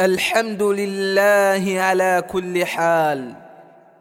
الحمد لله على كل حال.